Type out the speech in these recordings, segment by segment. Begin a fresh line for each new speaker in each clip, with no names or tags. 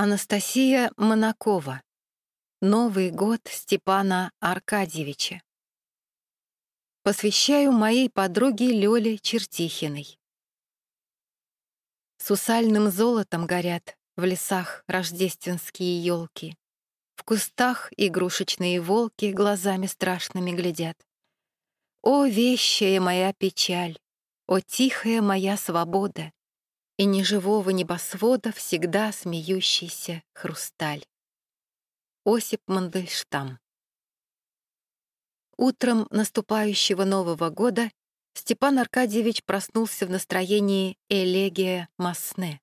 Анастасия Монакова. Новый год Степана Аркадьевича. Посвящаю моей подруге Лёле Чертихиной. Сусальным золотом горят в лесах рождественские елки. В кустах игрушечные волки глазами страшными глядят. О, вещая моя печаль, о, тихая моя свобода! И неживого небосвода всегда смеющийся хрусталь. Осип Мандельштам Утром наступающего Нового года Степан Аркадьевич проснулся в настроении элегия Масне.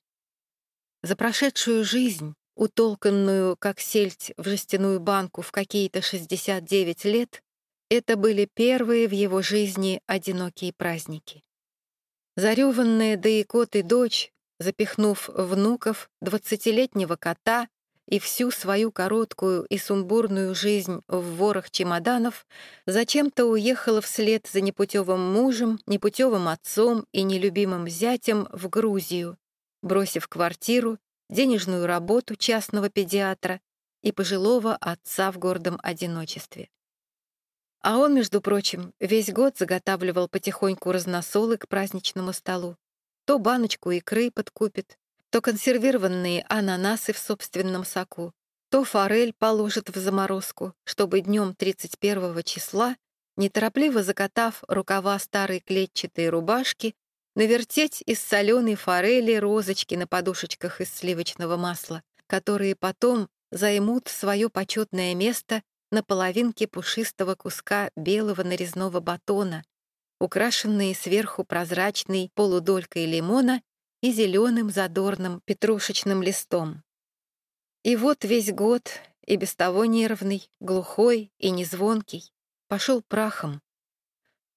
За прошедшую жизнь, утолканную, как сельдь, в жестяную банку в какие-то 69 лет, это были первые в его жизни одинокие праздники. Зареванная да и кот и дочь, запихнув внуков, двадцатилетнего кота и всю свою короткую и сумбурную жизнь в ворох чемоданов, зачем-то уехала вслед за непутевым мужем, непутевым отцом и нелюбимым зятем в Грузию, бросив квартиру, денежную работу частного педиатра и пожилого отца в гордом одиночестве. А он, между прочим, весь год заготавливал потихоньку разносолы к праздничному столу. То баночку икры подкупит, то консервированные ананасы в собственном соку, то форель положит в заморозку, чтобы днем 31 числа, неторопливо закатав рукава старой клетчатой рубашки, навертеть из соленой форели розочки на подушечках из сливочного масла, которые потом займут свое почетное место на половинке пушистого куска белого нарезного батона, украшенные сверху прозрачной полудолькой лимона и зеленым задорным петрушечным листом. И вот весь год, и без того нервный, глухой и незвонкий, пошел прахом.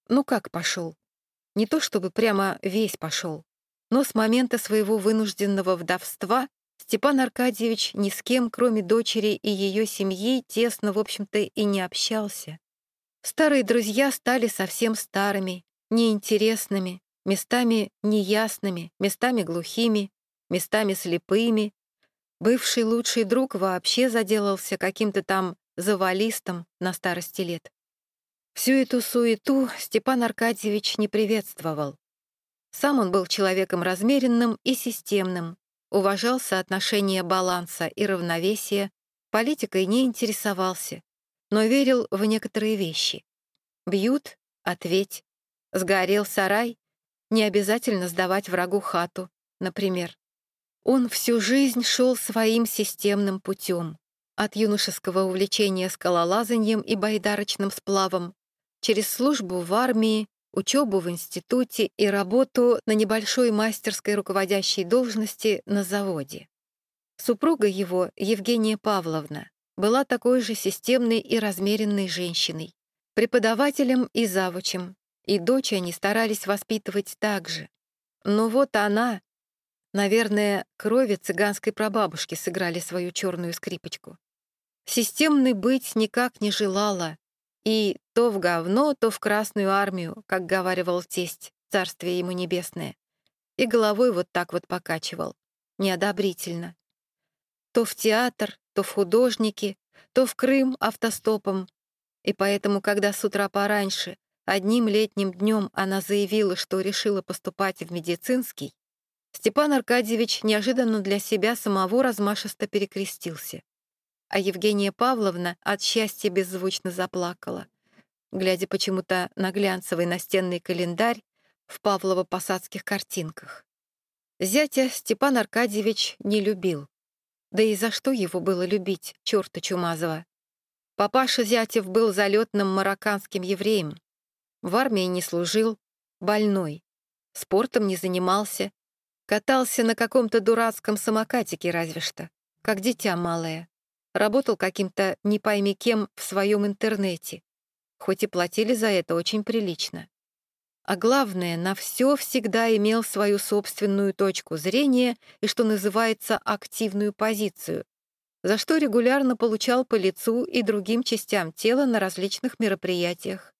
Ну как пошел? Не то чтобы прямо весь пошел, но с момента своего вынужденного вдовства Степан Аркадьевич ни с кем, кроме дочери и ее семьи, тесно, в общем-то, и не общался. Старые друзья стали совсем старыми, неинтересными, местами неясными, местами глухими, местами слепыми. Бывший лучший друг вообще заделался каким-то там завалистом на старости лет. Всю эту суету Степан Аркадьевич не приветствовал. Сам он был человеком размеренным и системным, уважал соотношение баланса и равновесия, политикой не интересовался, но верил в некоторые вещи. Бьют — ответь. Сгорел сарай — не обязательно сдавать врагу хату, например. Он всю жизнь шел своим системным путем. От юношеского увлечения скалолазанием и байдарочным сплавом, через службу в армии, учебу в институте и работу на небольшой мастерской руководящей должности на заводе. Супруга его, Евгения Павловна, была такой же системной и размеренной женщиной, преподавателем и завучем, и дочь они старались воспитывать так же. Но вот она, наверное, крови цыганской прабабушки сыграли свою черную скрипочку. Системный быть никак не желала, и то в говно, то в Красную армию, как говаривал тесть, царствие ему небесное. И головой вот так вот покачивал, неодобрительно. То в театр, то в художники, то в Крым автостопом. И поэтому, когда с утра пораньше, одним летним днем она заявила, что решила поступать в медицинский, Степан Аркадьевич неожиданно для себя самого размашисто перекрестился а Евгения Павловна от счастья беззвучно заплакала, глядя почему-то на глянцевый настенный календарь в Павлово-посадских картинках. Зятя Степан Аркадьевич не любил. Да и за что его было любить, черта Чумазова? Папаша Зятев был залетным марокканским евреем. В армии не служил, больной. Спортом не занимался. Катался на каком-то дурацком самокатике разве что, как дитя малое работал каким-то не пойми кем в своем интернете, хоть и платили за это очень прилично. А главное, на все всегда имел свою собственную точку зрения и, что называется, активную позицию, за что регулярно получал по лицу и другим частям тела на различных мероприятиях.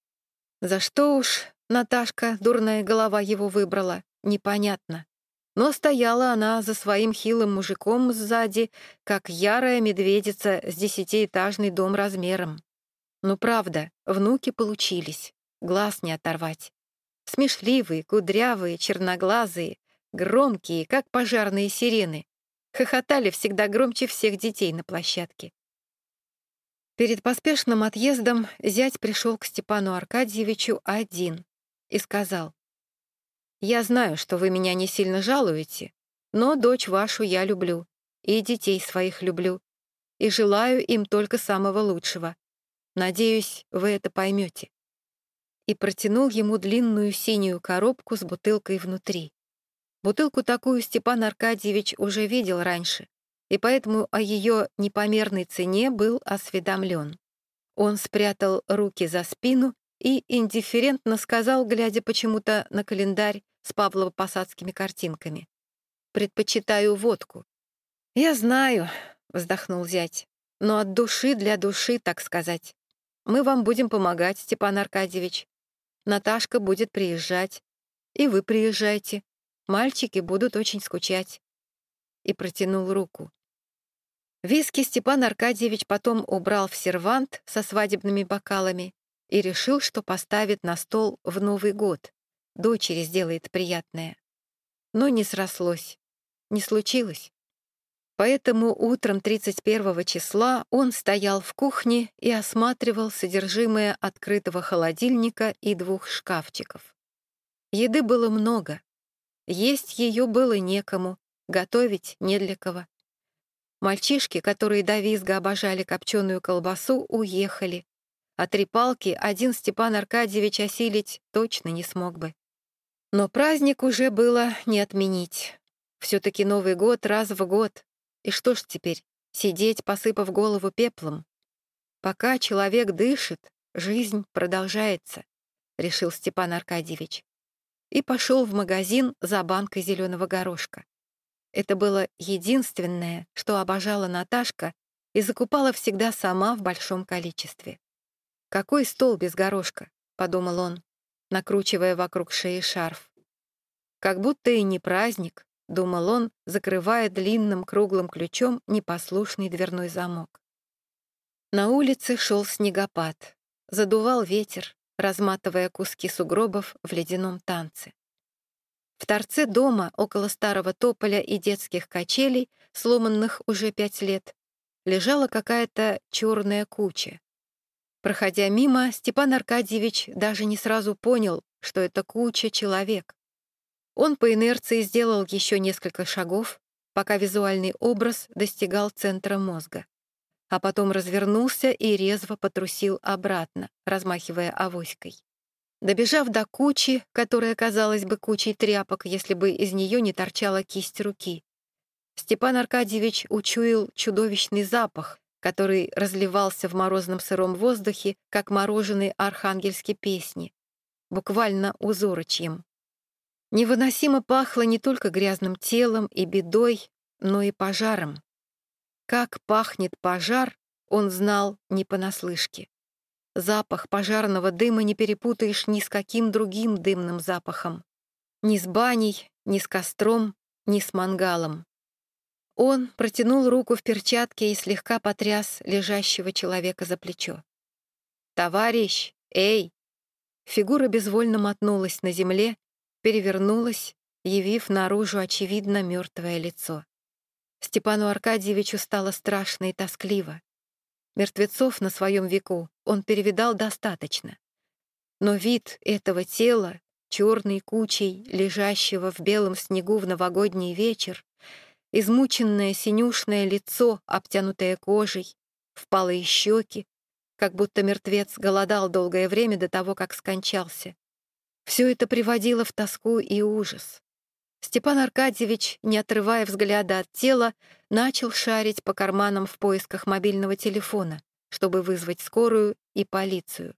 За что уж Наташка, дурная голова, его выбрала, непонятно. Но стояла она за своим хилым мужиком сзади, как ярая медведица с десятиэтажный дом размером. Ну правда, внуки получились, глаз не оторвать. Смешливые, кудрявые, черноглазые, громкие, как пожарные сирены. Хохотали всегда громче всех детей на площадке. Перед поспешным отъездом зять пришел к Степану Аркадьевичу один и сказал, «Я знаю, что вы меня не сильно жалуете, но дочь вашу я люблю, и детей своих люблю, и желаю им только самого лучшего. Надеюсь, вы это поймете. И протянул ему длинную синюю коробку с бутылкой внутри. Бутылку такую Степан Аркадьевич уже видел раньше, и поэтому о ее непомерной цене был осведомлен. Он спрятал руки за спину и индифферентно сказал, глядя почему-то на календарь с Павлово-посадскими картинками. «Предпочитаю водку». «Я знаю», — вздохнул зять, «но от души для души, так сказать. Мы вам будем помогать, Степан Аркадьевич. Наташка будет приезжать. И вы приезжайте. Мальчики будут очень скучать. И протянул руку. Виски Степан Аркадьевич потом убрал в сервант со свадебными бокалами и решил, что поставит на стол в Новый год. Дочери сделает приятное. Но не срослось. Не случилось. Поэтому утром 31 числа он стоял в кухне и осматривал содержимое открытого холодильника и двух шкафчиков. Еды было много. Есть ее было некому, готовить не для кого. Мальчишки, которые до визга обожали копченую колбасу, уехали. А три палки один Степан Аркадьевич осилить точно не смог бы. Но праздник уже было не отменить. Все-таки Новый год раз в год, и что ж теперь, сидеть, посыпав голову пеплом? Пока человек дышит, жизнь продолжается, решил Степан Аркадьевич. И пошел в магазин за банкой зеленого горошка. Это было единственное, что обожала Наташка и закупала всегда сама в большом количестве. «Какой стол без горошка?» — подумал он, накручивая вокруг шеи шарф. Как будто и не праздник, — думал он, закрывая длинным круглым ключом непослушный дверной замок. На улице шел снегопад. Задувал ветер, разматывая куски сугробов в ледяном танце. В торце дома, около старого тополя и детских качелей, сломанных уже пять лет, лежала какая-то черная куча. Проходя мимо, Степан Аркадьевич даже не сразу понял, что это куча человек. Он по инерции сделал еще несколько шагов, пока визуальный образ достигал центра мозга. А потом развернулся и резво потрусил обратно, размахивая авоськой. Добежав до кучи, которая казалась бы кучей тряпок, если бы из нее не торчала кисть руки, Степан Аркадьевич учуял чудовищный запах, который разливался в морозном сыром воздухе, как мороженые архангельские песни, буквально узорочьем. Невыносимо пахло не только грязным телом и бедой, но и пожаром. Как пахнет пожар, он знал не понаслышке. Запах пожарного дыма не перепутаешь ни с каким другим дымным запахом. Ни с баней, ни с костром, ни с мангалом. Он протянул руку в перчатке и слегка потряс лежащего человека за плечо. «Товарищ! Эй!» Фигура безвольно мотнулась на земле, перевернулась, явив наружу очевидно мертвое лицо. Степану Аркадьевичу стало страшно и тоскливо. Мертвецов на своем веку он перевидал достаточно. Но вид этого тела, черной кучей, лежащего в белом снегу в новогодний вечер, измученное синюшное лицо, обтянутое кожей, впалые щеки, как будто мертвец голодал долгое время до того, как скончался, все это приводило в тоску и ужас. Степан Аркадьевич, не отрывая взгляда от тела, начал шарить по карманам в поисках мобильного телефона, чтобы вызвать скорую и полицию.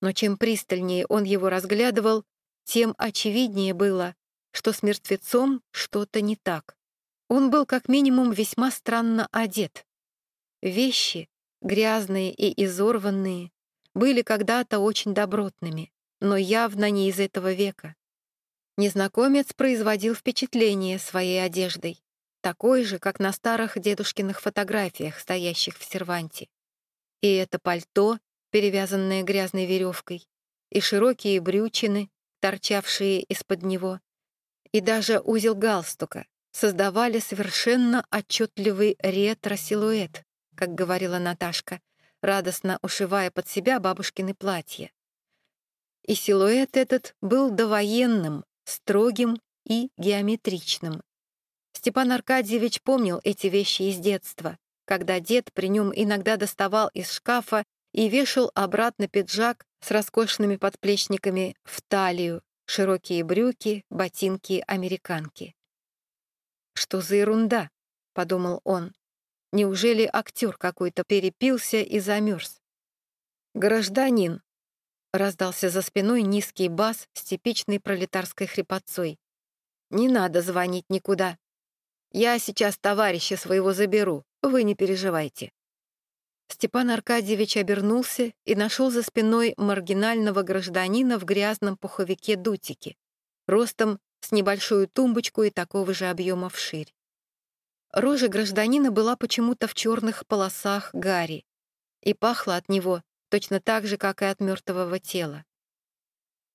Но чем пристальнее он его разглядывал, тем очевиднее было, что с мертвецом что-то не так. Он был как минимум весьма странно одет. Вещи, грязные и изорванные, были когда-то очень добротными но явно не из этого века. Незнакомец производил впечатление своей одеждой, такой же, как на старых дедушкиных фотографиях, стоящих в серванте. И это пальто, перевязанное грязной веревкой, и широкие брючины, торчавшие из-под него, и даже узел галстука создавали совершенно отчетливый ретро-силуэт, как говорила Наташка, радостно ушивая под себя бабушкины платья. И силуэт этот был довоенным, строгим и геометричным. Степан Аркадьевич помнил эти вещи из детства, когда дед при нем иногда доставал из шкафа и вешал обратно пиджак с роскошными подплечниками в талию, широкие брюки, ботинки, американки. «Что за ерунда?» — подумал он. «Неужели актер какой-то перепился и замерз?» «Гражданин!» — раздался за спиной низкий бас с типичной пролетарской хрипотцой. «Не надо звонить никуда. Я сейчас товарища своего заберу, вы не переживайте». Степан Аркадьевич обернулся и нашел за спиной маргинального гражданина в грязном пуховике дутики, ростом с небольшую тумбочку и такого же объема вширь. Рожа гражданина была почему-то в черных полосах гари и пахла от него точно так же, как и от мертвого тела.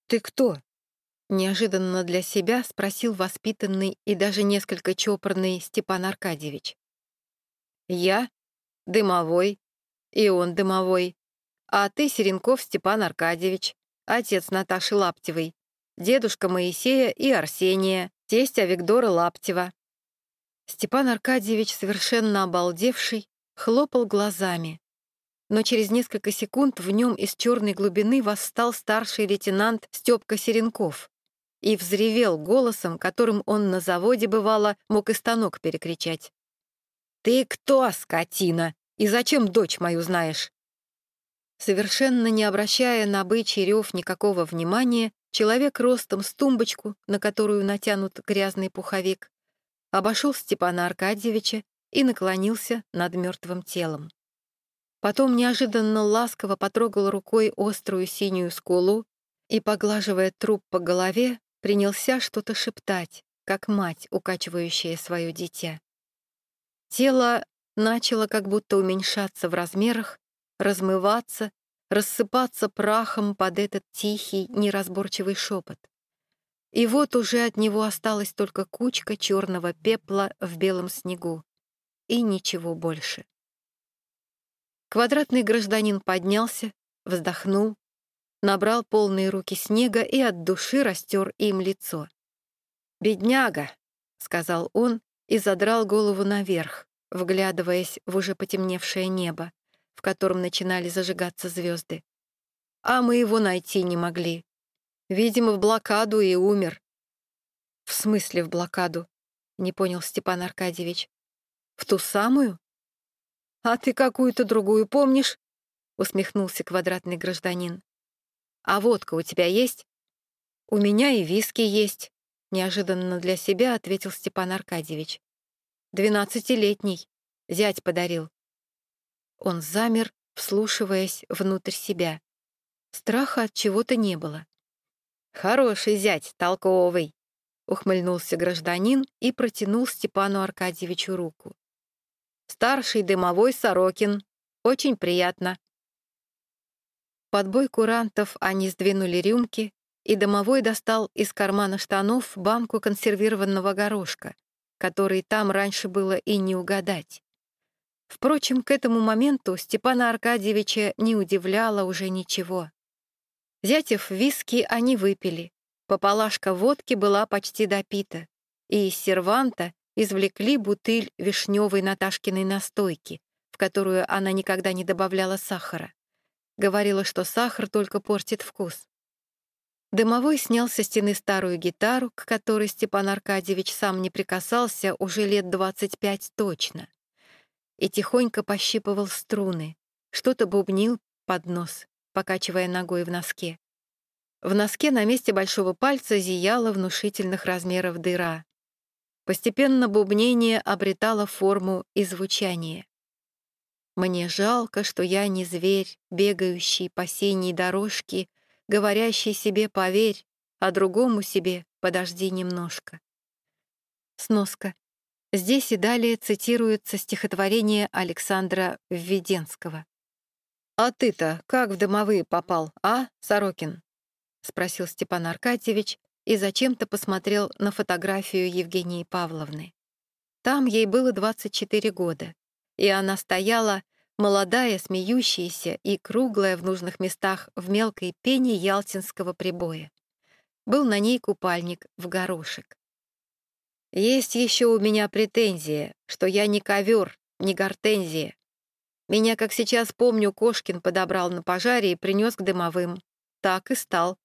«Ты кто?» — неожиданно для себя спросил воспитанный и даже несколько чопорный Степан Аркадьевич. «Я? Дымовой, и он дымовой. А ты Серенков Степан Аркадьевич, отец Наташи Лаптевой, дедушка Моисея и Арсения, тесть Авигдора Лаптева. Степан Аркадьевич, совершенно обалдевший, хлопал глазами. Но через несколько секунд в нем из черной глубины восстал старший лейтенант Степка Серенков и взревел голосом, которым он на заводе, бывало, мог и станок перекричать. «Ты кто, скотина? И зачем дочь мою знаешь?» Совершенно не обращая на бычий рев никакого внимания, человек ростом с тумбочку, на которую натянут грязный пуховик, обошел Степана Аркадьевича и наклонился над мертвым телом. Потом неожиданно ласково потрогал рукой острую синюю скулу и, поглаживая труп по голове, принялся что-то шептать, как мать, укачивающая свое дитя. Тело начало как будто уменьшаться в размерах, размываться, рассыпаться прахом под этот тихий, неразборчивый шепот. И вот уже от него осталась только кучка черного пепла в белом снегу. И ничего больше. Квадратный гражданин поднялся, вздохнул, набрал полные руки снега и от души растер им лицо. «Бедняга!» — сказал он и задрал голову наверх, вглядываясь в уже потемневшее небо, в котором начинали зажигаться звезды. А мы его найти не могли. Видимо, в блокаду и умер. В смысле в блокаду? Не понял Степан Аркадьевич. В ту самую? А ты какую-то другую помнишь? Усмехнулся квадратный гражданин. А водка у тебя есть? У меня и виски есть, неожиданно для себя ответил Степан Аркадьевич. Двенадцатилетний. Зять подарил. Он замер, вслушиваясь внутрь себя. Страха от чего-то не было. «Хороший зять, толковый», — ухмыльнулся гражданин и протянул Степану Аркадьевичу руку. «Старший дымовой Сорокин. Очень приятно». Под бой курантов они сдвинули рюмки, и домовой достал из кармана штанов банку консервированного горошка, который там раньше было и не угадать. Впрочем, к этому моменту Степана Аркадьевича не удивляло уже ничего. Зятев виски они выпили, пополашка водки была почти допита, и из серванта извлекли бутыль вишневой Наташкиной настойки, в которую она никогда не добавляла сахара. Говорила, что сахар только портит вкус. Дымовой снял со стены старую гитару, к которой Степан Аркадьевич сам не прикасался уже лет 25 точно, и тихонько пощипывал струны, что-то бубнил под нос, покачивая ногой в носке. В носке на месте большого пальца зияла внушительных размеров дыра. Постепенно бубнение обретало форму и звучание. «Мне жалко, что я не зверь, бегающий по синей дорожке говорящий себе «поверь», а другому себе подожди немножко. Сноска. Здесь и далее цитируется стихотворение Александра Введенского. «А ты-то как в домовые попал, а, Сорокин?» — спросил Степан Аркадьевич и зачем-то посмотрел на фотографию Евгении Павловны. Там ей было 24 года, и она стояла, молодая, смеющаяся и круглая в нужных местах в мелкой пене ялтинского прибоя. Был на ней купальник в горошек. Есть еще у меня претензия, что я не ковер, не гортензия. Меня, как сейчас помню, Кошкин подобрал на пожаре и принес к дымовым. Так и стал.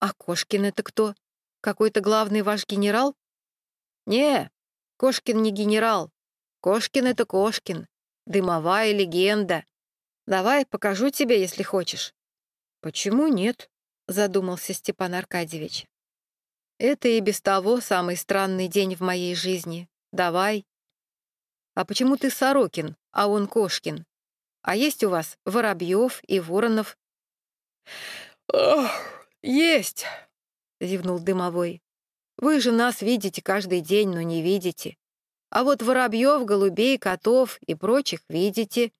А Кошкин это кто? Какой-то главный ваш генерал? Не, Кошкин не генерал. Кошкин — это Кошкин. Дымовая легенда. Давай, покажу тебе, если хочешь. Почему нет? Задумался Степан Аркадьевич. Это и без того самый странный день в моей жизни. Давай. А почему ты Сорокин, а он Кошкин? А есть у вас Воробьев и Воронов? Ох, есть, зевнул Дымовой. Вы же нас видите каждый день, но не видите. А вот воробьев, голубей, котов и прочих видите.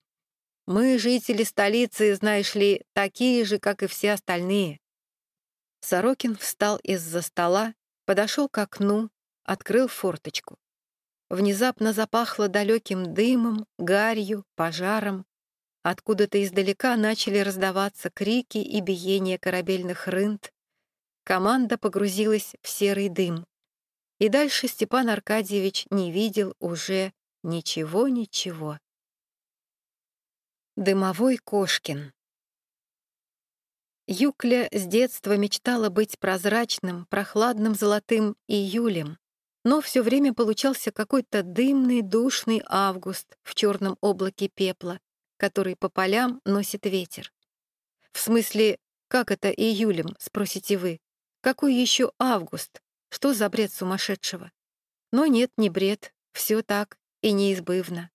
Мы, жители столицы, знаешь ли, такие же, как и все остальные». Сорокин встал из-за стола, подошел к окну, открыл форточку. Внезапно запахло далеким дымом, гарью, пожаром. Откуда-то издалека начали раздаваться крики и биение корабельных рынд. Команда погрузилась в серый дым. И дальше Степан Аркадьевич не видел уже ничего-ничего. Дымовой Кошкин Юкля с детства мечтала быть прозрачным, прохладным золотым июлем, но все время получался какой-то дымный, душный август в черном облаке пепла, который по полям носит ветер. В смысле, как это июлем, спросите вы? Какой еще август? Что за бред сумасшедшего? Но нет, не бред, все так и неизбывно.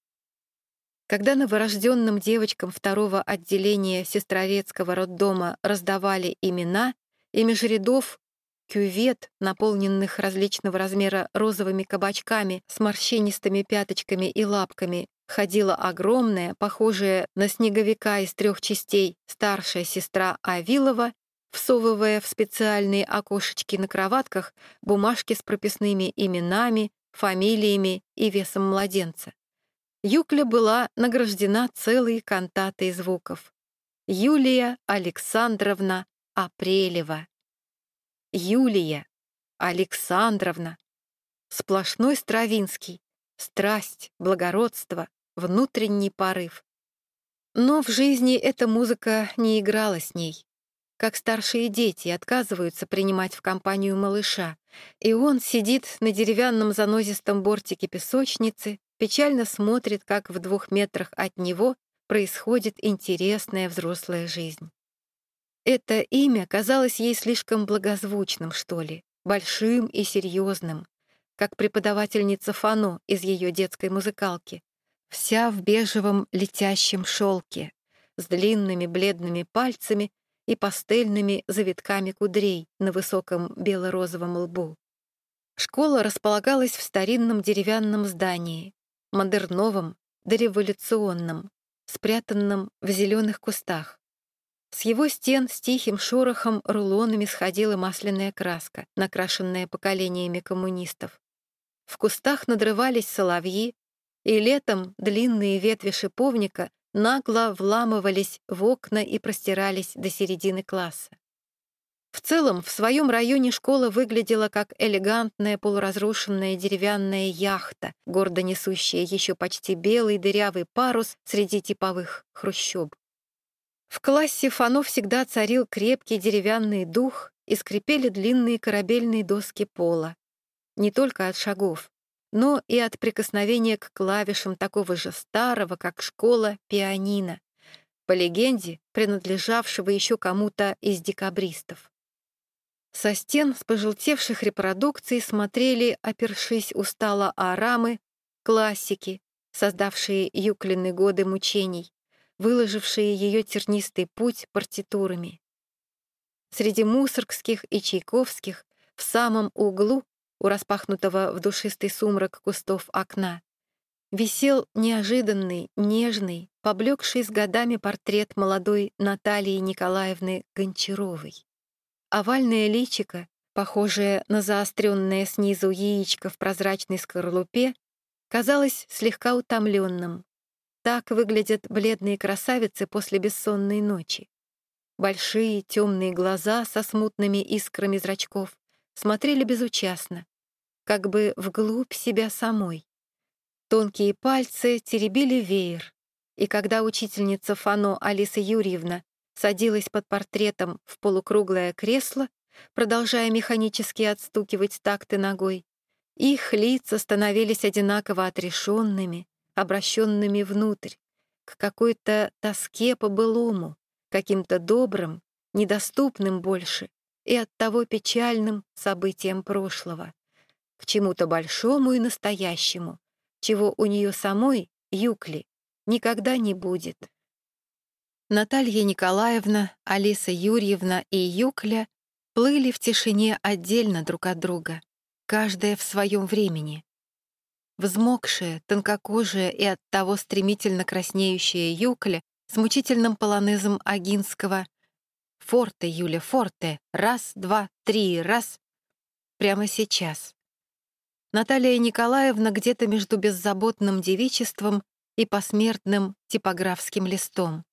Когда новорожденным девочкам второго отделения сестрорецкого роддома раздавали имена, и меж рядов кювет, наполненных различного размера розовыми кабачками с морщинистыми пяточками и лапками, ходила огромная, похожая на снеговика из трех частей, старшая сестра Авилова всовывая в специальные окошечки на кроватках бумажки с прописными именами, фамилиями и весом младенца. Юкля была награждена целой кантатой звуков. Юлия Александровна Апрелева. Юлия Александровна. Сплошной Стравинский. Страсть, благородство, внутренний порыв. Но в жизни эта музыка не играла с ней как старшие дети отказываются принимать в компанию малыша, и он сидит на деревянном занозистом бортике песочницы, печально смотрит, как в двух метрах от него происходит интересная взрослая жизнь. Это имя казалось ей слишком благозвучным, что ли, большим и серьезным, как преподавательница Фано из ее детской музыкалки, вся в бежевом летящем шелке, с длинными бледными пальцами и пастельными завитками кудрей на высоком бело-розовом лбу. Школа располагалась в старинном деревянном здании, модерновом, дореволюционном, спрятанном в зеленых кустах. С его стен с тихим шорохом рулонами сходила масляная краска, накрашенная поколениями коммунистов. В кустах надрывались соловьи, и летом длинные ветви шиповника нагло вламывались в окна и простирались до середины класса. В целом, в своем районе школа выглядела как элегантная полуразрушенная деревянная яхта, гордо несущая еще почти белый дырявый парус среди типовых хрущоб. В классе Фано всегда царил крепкий деревянный дух и скрипели длинные корабельные доски пола. Не только от шагов, но и от прикосновения к клавишам такого же старого, как школа, пианино, по легенде, принадлежавшего еще кому-то из декабристов. Со стен с пожелтевших репродукций смотрели, опершись устало о рамы, классики, создавшие Юклины годы мучений, выложившие ее тернистый путь партитурами. среди мусоргских и чайковских, в самом углу, у распахнутого в душистый сумрак кустов окна, висел неожиданный, нежный, поблекший с годами портрет молодой Натальи Николаевны Гончаровой. Овальное личико, похожее на заостренное снизу яичко в прозрачной скорлупе, казалось слегка утомленным. Так выглядят бледные красавицы после бессонной ночи. Большие темные глаза со смутными искрами зрачков смотрели безучастно, как бы вглубь себя самой. Тонкие пальцы теребили веер, и когда учительница Фано Алиса Юрьевна садилась под портретом в полукруглое кресло, продолжая механически отстукивать такты ногой, их лица становились одинаково отрешенными, обращенными внутрь, к какой-то тоске по-былому, каким-то добрым, недоступным больше и оттого печальным событиям прошлого, к чему-то большому и настоящему, чего у нее самой, Юкли, никогда не будет. Наталья Николаевна, Алиса Юрьевна и Юкля плыли в тишине отдельно друг от друга, каждая в своем времени. Взмокшая, тонкокожая и оттого стремительно краснеющая Юкля с мучительным полонезом Агинского «Форте, Юля, форте! Раз, два, три, раз!» Прямо сейчас. Наталья Николаевна где-то между беззаботным девичеством и посмертным типографским листом.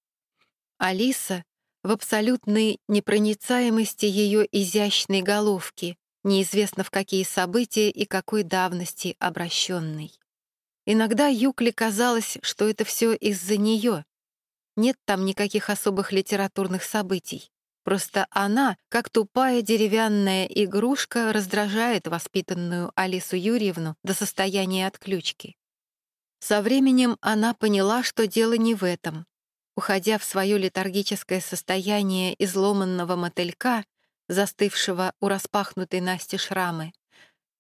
Алиса в абсолютной непроницаемости ее изящной головки, неизвестно в какие события и какой давности обращенной. Иногда Юкле казалось, что это все из-за нее. Нет там никаких особых литературных событий. Просто она, как тупая деревянная игрушка, раздражает воспитанную Алису Юрьевну до состояния отключки. Со временем она поняла, что дело не в этом. Уходя в свое летаргическое состояние изломанного мотылька, застывшего у распахнутой Насти шрамы,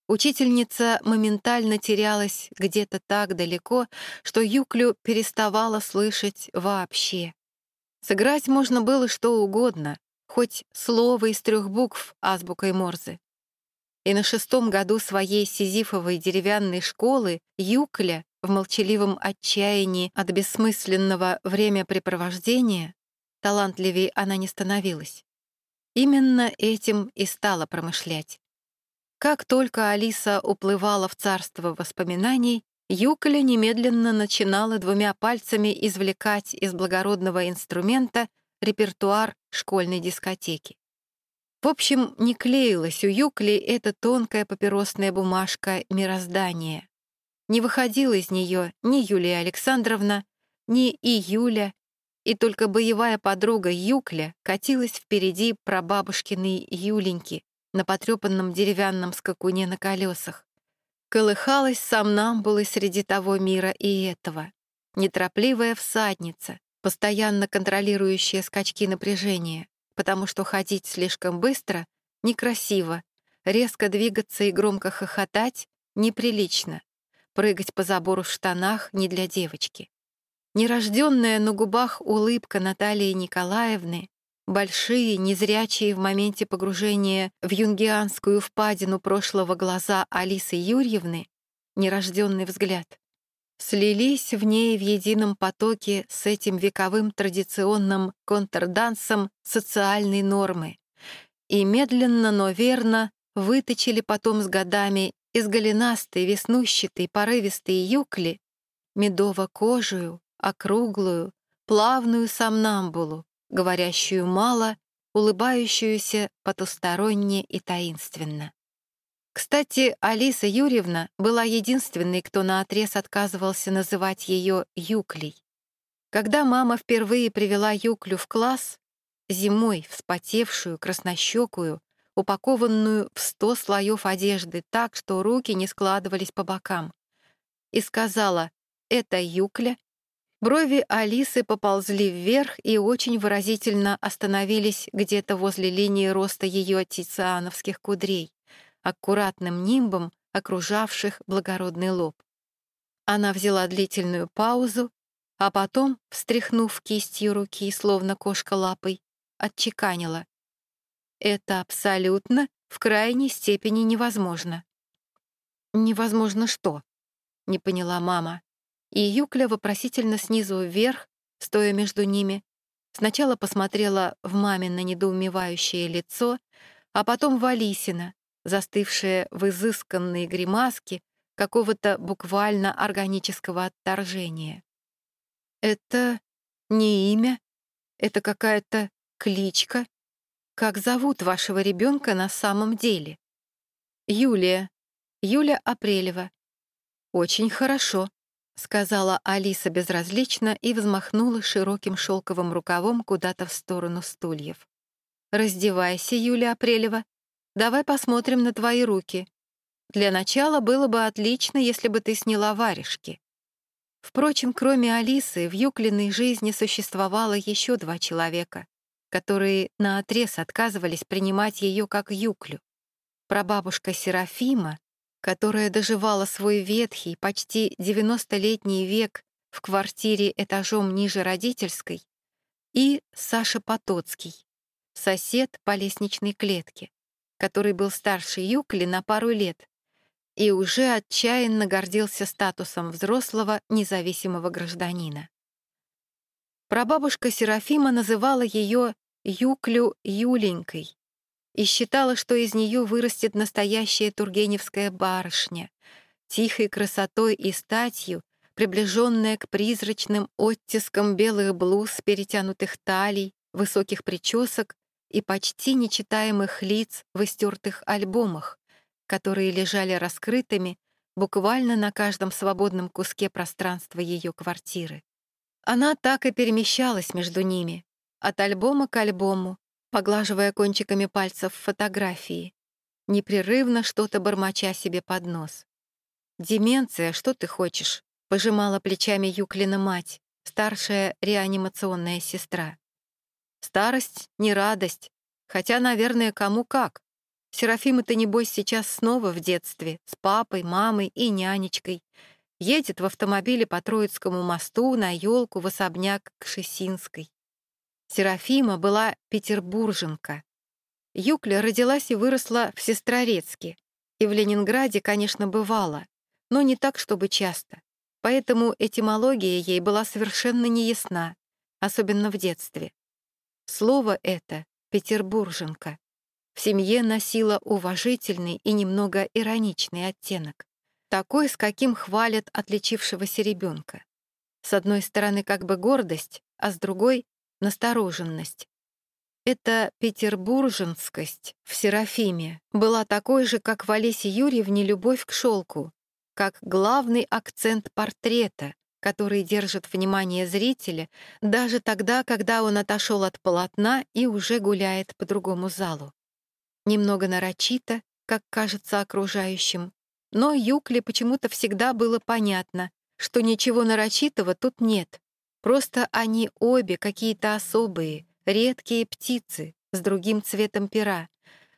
учительница моментально терялась где-то так далеко, что Юклю переставала слышать вообще. Сыграть можно было что угодно, хоть слово из трех букв азбукой Морзе. И на шестом году своей сизифовой деревянной школы Юкля в молчаливом отчаянии от бессмысленного времяпрепровождения талантливей она не становилась. Именно этим и стала промышлять. Как только Алиса уплывала в царство воспоминаний, Юкля немедленно начинала двумя пальцами извлекать из благородного инструмента репертуар школьной дискотеки. В общем, не клеилась у Юкли эта тонкая папиросная бумажка мироздания. Не выходила из нее ни Юлия Александровна, ни Июля, и только боевая подруга Юкля катилась впереди прабабушкиной Юленьки на потрепанном деревянном скакуне на колесах. Колыхалась сомнамбулой среди того мира и этого. Неторопливая всадница, постоянно контролирующая скачки напряжения, потому что ходить слишком быстро некрасиво, резко двигаться и громко хохотать неприлично, прыгать по забору в штанах не для девочки. Нерожденная на губах улыбка Натальи Николаевны, большие, незрячие в моменте погружения в юнгианскую впадину прошлого глаза Алисы Юрьевны, нерожденный взгляд слились в ней в едином потоке с этим вековым традиционным контрдансом социальной нормы и медленно, но верно выточили потом с годами из голенастой, веснущатой, порывистой юкли медово-кожую, округлую, плавную сомнамбулу, говорящую мало, улыбающуюся потусторонне и таинственно. Кстати, Алиса Юрьевна была единственной, кто наотрез отказывался называть ее Юклей. Когда мама впервые привела Юклю в класс, зимой вспотевшую, краснощекую, упакованную в сто слоев одежды так, что руки не складывались по бокам, и сказала «Это Юкля», брови Алисы поползли вверх и очень выразительно остановились где-то возле линии роста ее тициановских кудрей аккуратным нимбом, окружавших благородный лоб. Она взяла длительную паузу, а потом, встряхнув кистью руки, словно кошка лапой, отчеканила. Это абсолютно в крайней степени невозможно. «Невозможно что?» — не поняла мама. И Юкля вопросительно снизу вверх, стоя между ними, сначала посмотрела в мамино недоумевающее лицо, а потом в Алисина, застывшее в изысканной гримаске какого-то буквально органического отторжения. «Это не имя, это какая-то кличка. Как зовут вашего ребенка на самом деле?» «Юлия. Юля Апрелева». «Очень хорошо», — сказала Алиса безразлично и взмахнула широким шелковым рукавом куда-то в сторону стульев. «Раздевайся, Юля Апрелева. Давай посмотрим на твои руки. Для начала было бы отлично, если бы ты сняла варежки». Впрочем, кроме Алисы, в Юклиной жизни существовало еще два человека, которые наотрез отказывались принимать ее как Юклю. Прабабушка Серафима, которая доживала свой ветхий, почти 90-летний век в квартире этажом ниже родительской, и Саша Потоцкий, сосед по лестничной клетке, который был старше Юкли на пару лет и уже отчаянно гордился статусом взрослого независимого гражданина. Прабабушка Серафима называла ее Юклю Юленькой и считала, что из нее вырастет настоящая тургеневская барышня, тихой красотой и статью, приближенная к призрачным оттискам белых блуз, перетянутых талий, высоких причесок и почти нечитаемых лиц в истертых альбомах, которые лежали раскрытыми буквально на каждом свободном куске пространства ее квартиры. Она так и перемещалась между ними, от альбома к альбому, поглаживая кончиками пальцев фотографии, непрерывно что-то бормоча себе под нос. «Деменция, что ты хочешь?» — пожимала плечами Юклина мать, старшая реанимационная сестра. «Старость — не радость, хотя, наверное, кому как. Серафима-то, небось, сейчас снова в детстве, с папой, мамой и нянечкой. Едет в автомобиле по Троицкому мосту на елку в особняк к Шесинской. Серафима была петербурженка. Юкля родилась и выросла в Сестрорецке. И в Ленинграде, конечно, бывала, но не так, чтобы часто. Поэтому этимология ей была совершенно неясна, особенно в детстве. Слово это — петербурженка в семье носила уважительный и немного ироничный оттенок, такой, с каким хвалят отличившегося ребенка. С одной стороны как бы гордость, а с другой — настороженность. Эта петербурженскость в Серафиме была такой же, как в Олесе Юрьевне любовь к шелку, как главный акцент портрета, который держит внимание зрителя даже тогда, когда он отошел от полотна и уже гуляет по другому залу немного нарочито, как кажется окружающим, но Юкле почему-то всегда было понятно, что ничего нарочитого тут нет. Просто они обе какие-то особые, редкие птицы с другим цветом пера,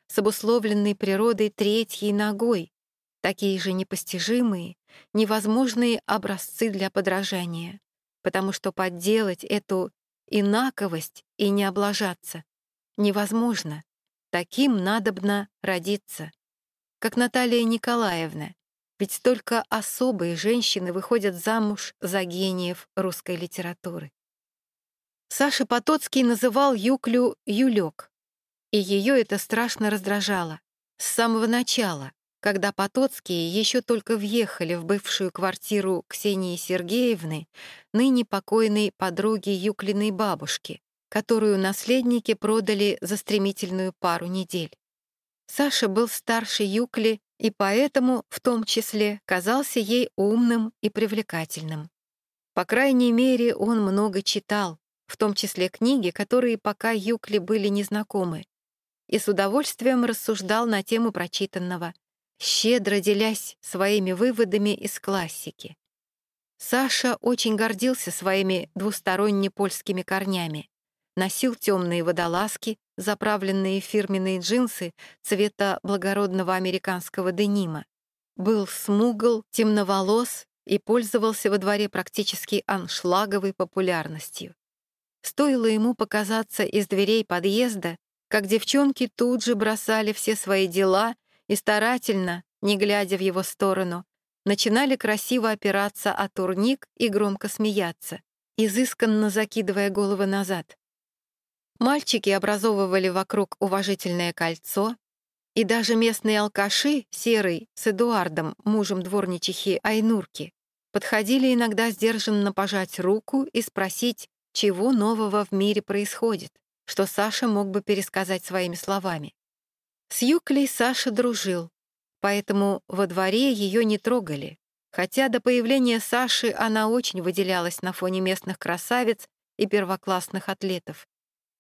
с обусловленной природой третьей ногой, такие же непостижимые, невозможные образцы для подражания, потому что подделать эту инаковость и не облажаться невозможно. Таким надобно родиться. Как Наталья Николаевна, ведь только особые женщины выходят замуж за гениев русской литературы. Саша Потоцкий называл Юклю «Юлек», и ее это страшно раздражало. С самого начала, когда Потоцкие еще только въехали в бывшую квартиру Ксении Сергеевны, ныне покойной подруги Юклиной бабушки, которую наследники продали за стремительную пару недель. Саша был старше Юкли и поэтому, в том числе, казался ей умным и привлекательным. По крайней мере, он много читал, в том числе книги, которые пока Юкли были незнакомы, и с удовольствием рассуждал на тему прочитанного, щедро делясь своими выводами из классики. Саша очень гордился своими двусторонне польскими корнями носил темные водолазки, заправленные фирменные джинсы цвета благородного американского денима, был смугл, темноволос и пользовался во дворе практически аншлаговой популярностью. Стоило ему показаться из дверей подъезда, как девчонки тут же бросали все свои дела и старательно, не глядя в его сторону, начинали красиво опираться о турник и громко смеяться, изысканно закидывая головы назад. Мальчики образовывали вокруг уважительное кольцо, и даже местные алкаши, Серый с Эдуардом, мужем дворничихи Айнурки, подходили иногда сдержанно пожать руку и спросить, чего нового в мире происходит, что Саша мог бы пересказать своими словами. С Юклей Саша дружил, поэтому во дворе ее не трогали, хотя до появления Саши она очень выделялась на фоне местных красавиц и первоклассных атлетов.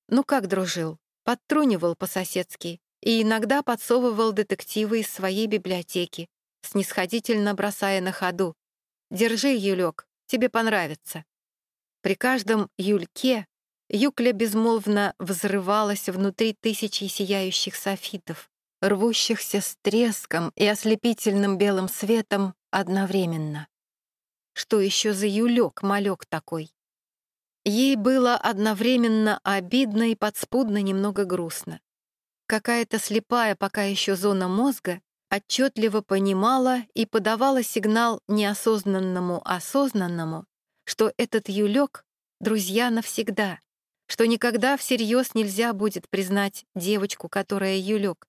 Ну как дружил? Подтрунивал по-соседски и иногда подсовывал детективы из своей библиотеки, снисходительно бросая на ходу. «Держи, Юлек, тебе понравится». При каждом юльке Юкля безмолвно взрывалась внутри тысячи сияющих софитов, рвущихся с треском и ослепительным белым светом одновременно. Что еще за юлек, малек такой? Ей было одновременно обидно и подспудно немного грустно. Какая-то слепая пока еще зона мозга отчетливо понимала и подавала сигнал неосознанному осознанному, что этот юлек — друзья навсегда, что никогда всерьез нельзя будет признать девочку, которая юлек,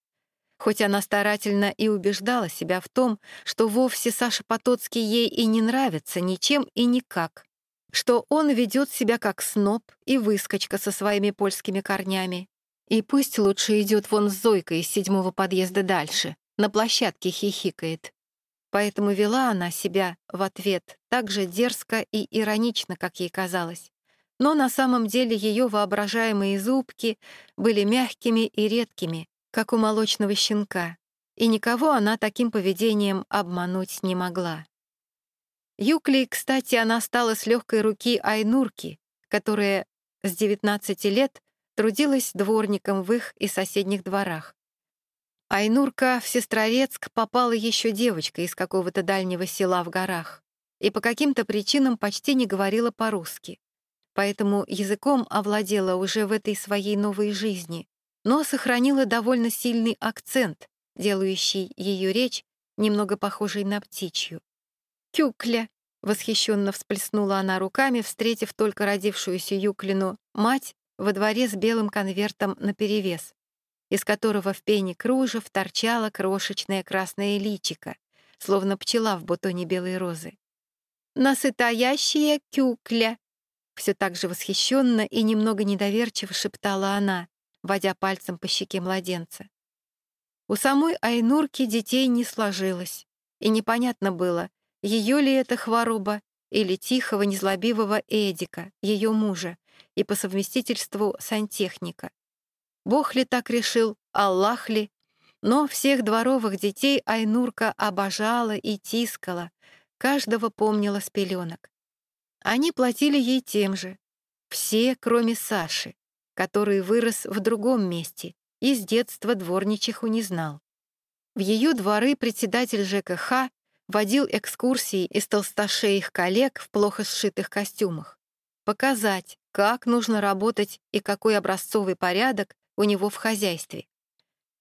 хоть она старательно и убеждала себя в том, что вовсе Саша Потоцкий ей и не нравится ничем и никак, что он ведет себя как сноб и выскочка со своими польскими корнями. И пусть лучше идет вон с Зойкой из седьмого подъезда дальше, на площадке хихикает. Поэтому вела она себя в ответ так же дерзко и иронично, как ей казалось. Но на самом деле ее воображаемые зубки были мягкими и редкими, как у молочного щенка, и никого она таким поведением обмануть не могла. Юкли, кстати, она стала с легкой руки Айнурки, которая с 19 лет трудилась дворником в их и соседних дворах. Айнурка в Сестрорецк попала еще девочка из какого-то дальнего села в горах и по каким-то причинам почти не говорила по-русски. Поэтому языком овладела уже в этой своей новой жизни, но сохранила довольно сильный акцент, делающий ее речь немного похожей на птичью. «Кюкля!» — восхищенно всплеснула она руками, встретив только родившуюся Юклину мать во дворе с белым конвертом наперевес из которого в пене кружев торчала крошечная красная личика, словно пчела в бутоне белой розы. «Насытаящая кюкля!» Все так же восхищенно и немного недоверчиво шептала она, водя пальцем по щеке младенца. У самой Айнурки детей не сложилось, и непонятно было, ее ли это хвороба или тихого, незлобивого Эдика, ее мужа, и по совместительству сантехника. Бог ли так решил, Аллах ли? Но всех дворовых детей Айнурка обожала и тискала, каждого помнила с пеленок. Они платили ей тем же. Все, кроме Саши, который вырос в другом месте и с детства дворничиху не знал. В ее дворы председатель ЖКХ водил экскурсии из толстошей их коллег в плохо сшитых костюмах. Показать, как нужно работать и какой образцовый порядок у него в хозяйстве.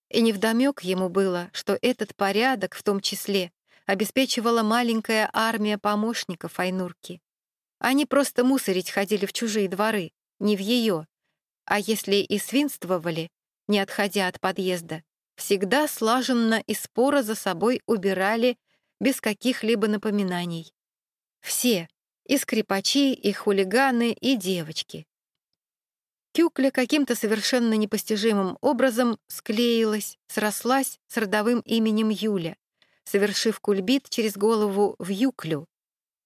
И невдомёк ему было, что этот порядок в том числе обеспечивала маленькая армия помощников Айнурки. Они просто мусорить ходили в чужие дворы, не в ее, а если и свинствовали, не отходя от подъезда, всегда слаженно и споро за собой убирали без каких-либо напоминаний. Все, и скрипачи, и хулиганы, и девочки. Кюкля каким-то совершенно непостижимым образом склеилась, срослась с родовым именем Юля, совершив кульбит через голову в Юклю.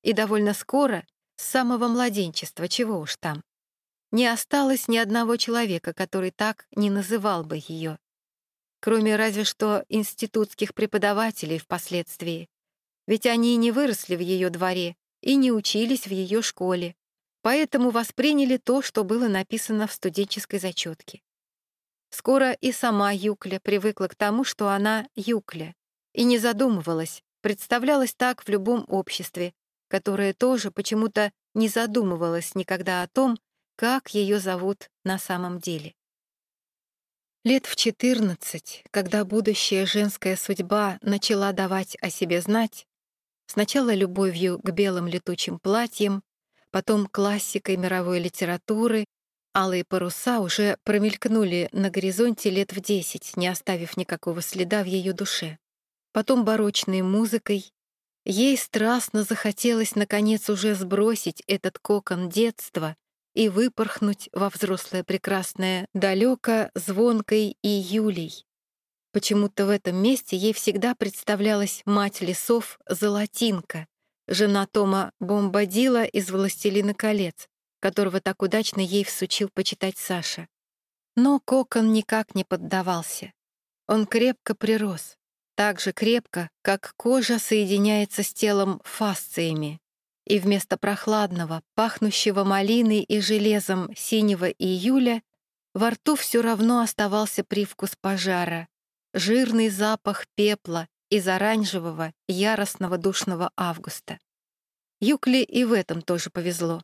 И довольно скоро, с самого младенчества, чего уж там, не осталось ни одного человека, который так не называл бы ее. Кроме разве что институтских преподавателей впоследствии. Ведь они не выросли в ее дворе и не учились в ее школе, поэтому восприняли то, что было написано в студенческой зачетке. Скоро и сама Юкля привыкла к тому, что она Юкля, и не задумывалась, представлялась так в любом обществе, которое тоже почему-то не задумывалось никогда о том, как ее зовут на самом деле. Лет в четырнадцать, когда будущая женская судьба начала давать о себе знать, сначала любовью к белым летучим платьям, потом классикой мировой литературы, алые паруса уже промелькнули на горизонте лет в десять, не оставив никакого следа в ее душе. Потом барочной музыкой. Ей страстно захотелось, наконец, уже сбросить этот кокон детства и выпорхнуть во взрослое прекрасное далеко звонкой июлей. Почему-то в этом месте ей всегда представлялась мать лесов Золотинка, жена Тома Бомбадила из «Властелина колец», которого так удачно ей всучил почитать Саша. Но кокон никак не поддавался. Он крепко прирос, так же крепко, как кожа соединяется с телом фасциями, и вместо прохладного, пахнущего малиной и железом синего июля во рту все равно оставался привкус пожара, жирный запах пепла из оранжевого, яростного душного августа. Юкли и в этом тоже повезло.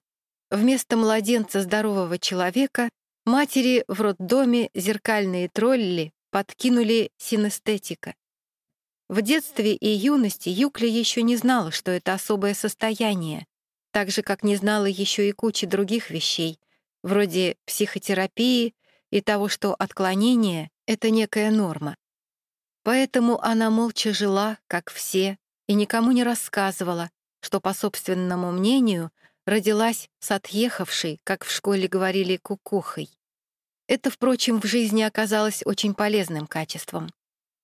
Вместо младенца здорового человека матери в роддоме зеркальные тролли подкинули синестетика, в детстве и юности Юкля еще не знала, что это особое состояние, так же, как не знала еще и кучи других вещей, вроде психотерапии и того, что отклонение — это некая норма. Поэтому она молча жила, как все, и никому не рассказывала, что, по собственному мнению, родилась с отъехавшей, как в школе говорили, кукухой. Это, впрочем, в жизни оказалось очень полезным качеством.